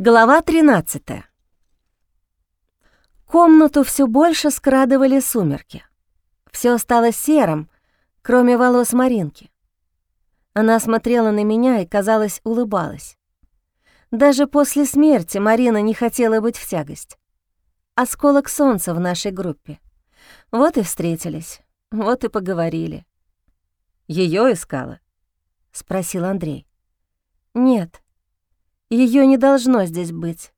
Глава 13 Комнату все больше скрадывали сумерки. Все стало серым, кроме волос Маринки. Она смотрела на меня и, казалось, улыбалась. Даже после смерти Марина не хотела быть в тягость. Осколок солнца в нашей группе. Вот и встретились, вот и поговорили. Ее искала?» — спросил Андрей. «Нет, ее не должно здесь быть.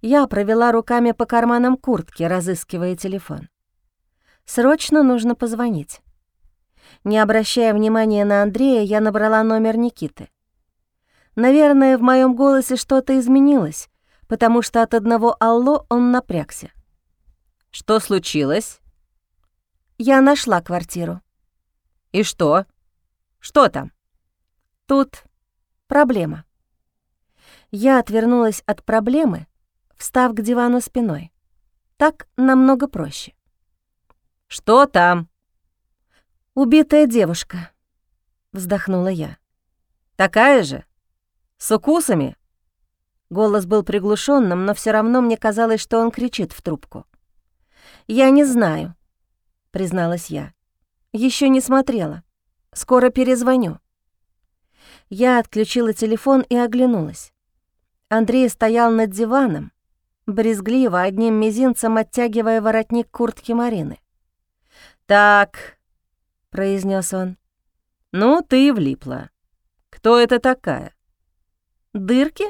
Я провела руками по карманам куртки, разыскивая телефон. Срочно нужно позвонить. Не обращая внимания на Андрея, я набрала номер Никиты. Наверное, в моем голосе что-то изменилось, потому что от одного «Алло» он напрягся. «Что случилось?» Я нашла квартиру. «И что? Что там?» «Тут проблема». Я отвернулась от проблемы, встав к дивану спиной. Так намного проще. «Что там?» «Убитая девушка», — вздохнула я. «Такая же? С укусами?» Голос был приглушенным, но все равно мне казалось, что он кричит в трубку. «Я не знаю», — призналась я. Еще не смотрела. Скоро перезвоню». Я отключила телефон и оглянулась. Андрей стоял над диваном, брезгливо одним мизинцем оттягивая воротник куртки Марины. «Так», — произнес он, — «ну ты и влипла. Кто это такая?» «Дырки?»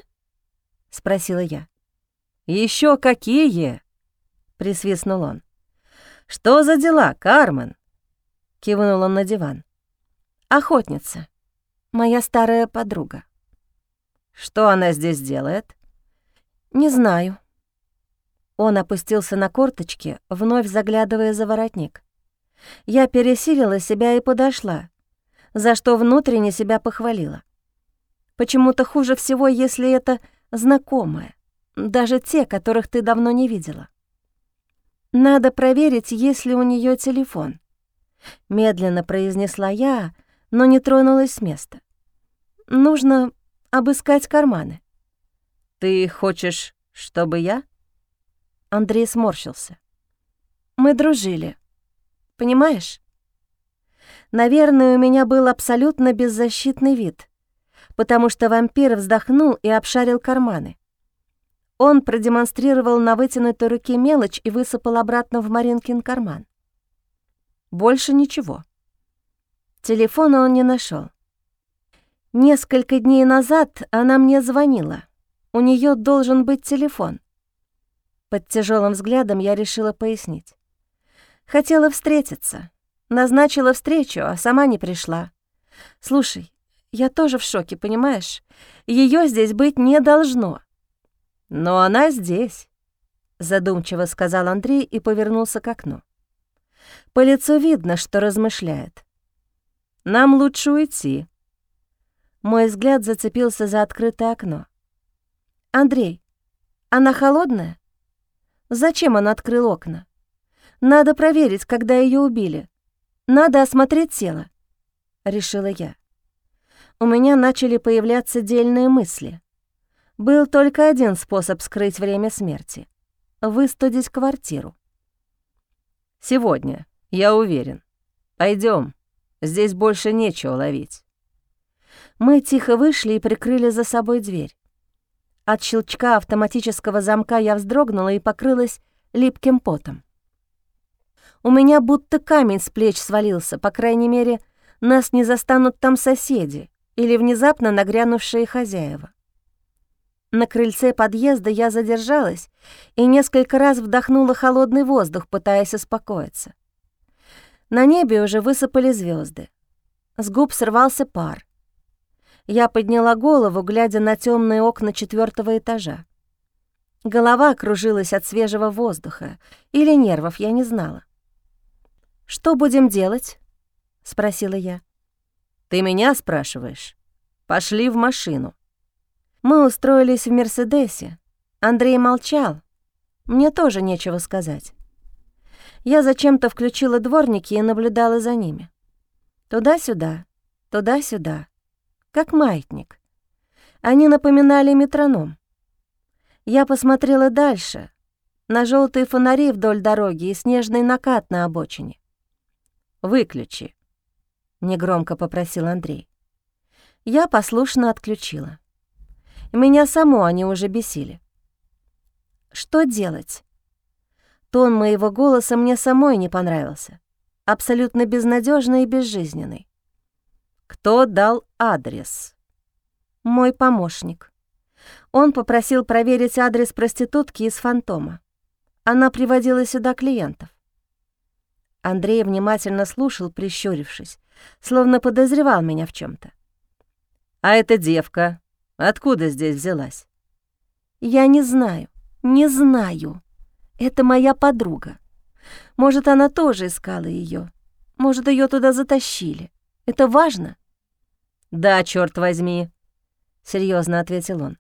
— спросила я. Еще какие?» — присвистнул он. «Что за дела, Кармен?» — кивнул он на диван. «Охотница. Моя старая подруга». Что она здесь делает? Не знаю. Он опустился на корточки, вновь заглядывая за воротник. Я пересилила себя и подошла, за что внутренне себя похвалила. Почему-то хуже всего, если это знакомое, даже те, которых ты давно не видела. Надо проверить, есть ли у нее телефон. Медленно произнесла я, но не тронулась с места. Нужно обыскать карманы. «Ты хочешь, чтобы я?» Андрей сморщился. «Мы дружили. Понимаешь? Наверное, у меня был абсолютно беззащитный вид, потому что вампир вздохнул и обшарил карманы. Он продемонстрировал на вытянутой руке мелочь и высыпал обратно в Маринкин карман. Больше ничего. Телефона он не нашел. Несколько дней назад она мне звонила. У нее должен быть телефон. Под тяжелым взглядом я решила пояснить. Хотела встретиться. Назначила встречу, а сама не пришла. Слушай, я тоже в шоке, понимаешь? Ее здесь быть не должно. Но она здесь, задумчиво сказал Андрей и повернулся к окну. По лицу видно, что размышляет. Нам лучше уйти. Мой взгляд зацепился за открытое окно. «Андрей, она холодная? Зачем он открыл окна? Надо проверить, когда ее убили. Надо осмотреть тело», — решила я. У меня начали появляться дельные мысли. Был только один способ скрыть время смерти — выстудить квартиру. «Сегодня, я уверен. Пойдем, здесь больше нечего ловить». Мы тихо вышли и прикрыли за собой дверь. От щелчка автоматического замка я вздрогнула и покрылась липким потом. У меня будто камень с плеч свалился, по крайней мере, нас не застанут там соседи или внезапно нагрянувшие хозяева. На крыльце подъезда я задержалась и несколько раз вдохнула холодный воздух, пытаясь успокоиться. На небе уже высыпали звезды. С губ сорвался пар. Я подняла голову, глядя на темные окна четвертого этажа. Голова кружилась от свежего воздуха или нервов, я не знала. «Что будем делать?» — спросила я. «Ты меня спрашиваешь? Пошли в машину». Мы устроились в «Мерседесе». Андрей молчал. Мне тоже нечего сказать. Я зачем-то включила дворники и наблюдала за ними. Туда-сюда, туда-сюда как маятник. Они напоминали метроном. Я посмотрела дальше, на желтые фонари вдоль дороги и снежный накат на обочине. «Выключи», — негромко попросил Андрей. Я послушно отключила. Меня само они уже бесили. Что делать? Тон моего голоса мне самой не понравился. Абсолютно безнадежный и безжизненный. Кто дал адрес? Мой помощник. Он попросил проверить адрес проститутки из «Фантома». Она приводила сюда клиентов. Андрей внимательно слушал, прищурившись, словно подозревал меня в чем то «А эта девка откуда здесь взялась?» «Я не знаю, не знаю. Это моя подруга. Может, она тоже искала ее. Может, ее туда затащили. Это важно?» «Да, черт возьми», — серьезно ответил он.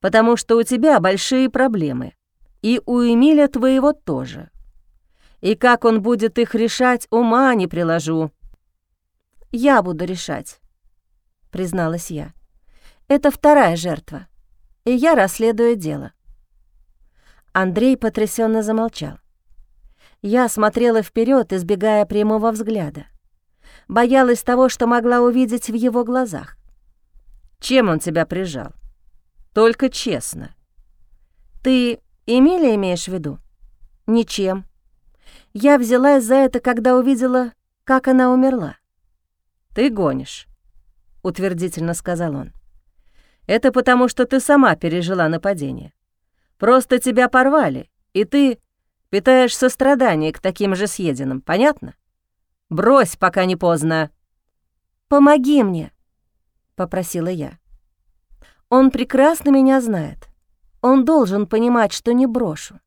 «Потому что у тебя большие проблемы. И у Эмиля твоего тоже. И как он будет их решать, ума не приложу». «Я буду решать», — призналась я. «Это вторая жертва, и я расследую дело». Андрей потрясенно замолчал. Я смотрела вперед, избегая прямого взгляда. Боялась того, что могла увидеть в его глазах. «Чем он тебя прижал? Только честно». «Ты Эмилия имеешь в виду?» «Ничем. Я взялась за это, когда увидела, как она умерла». «Ты гонишь», — утвердительно сказал он. «Это потому, что ты сама пережила нападение. Просто тебя порвали, и ты питаешь сострадание к таким же съеденным, понятно? Брось, пока не поздно». «Помоги мне», — попросила я. «Он прекрасно меня знает. Он должен понимать, что не брошу.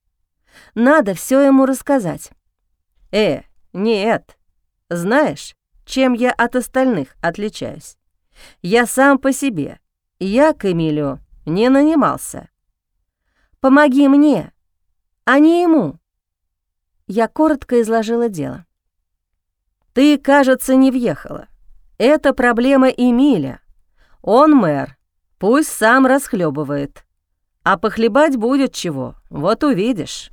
Надо все ему рассказать». «Э, нет. Знаешь, чем я от остальных отличаюсь? Я сам по себе. Я к Эмилию не нанимался. Помоги мне, а не ему. Я коротко изложила дело. Ты, кажется, не въехала. Это проблема Эмиля. Он мэр. Пусть сам расхлебывает. А похлебать будет чего, вот увидишь.